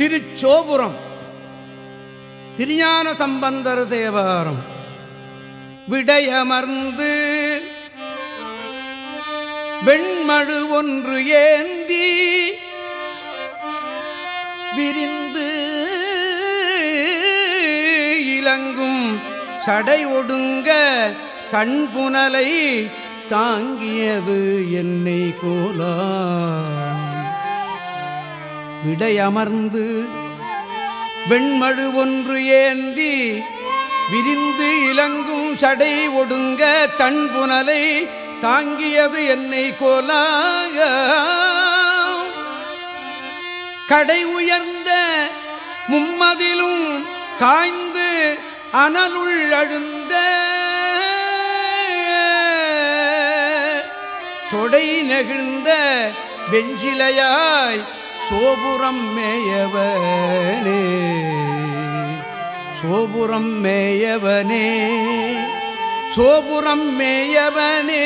திருச்சோபுரம். திருஞான சம்பந்தர் தேவாரம். விடையமர்ந்து வெண்மழு ஒன்று ஏந்தி விரிந்து இலங்கும் சடை ஒடுங்க கண்புனலை தாங்கியது என்னை கோலா. விடையமர்ந்து வெண்மழு ஒன்று ஏந்தி விரிந்து இலங்கும் சடை ஒடுங்க தன்புனலை தாங்கியது என்னை கோலாக. கடை உயர்ந்த மும்மதிலும் காய்ந்து அனலுள் அழுந்த தொடை நெகிழ்ந்த வெஞ்சிலையாய் சோபுரம் மேயவனே சோபுரம் மேயவனே சோபுரம் மேயவனே.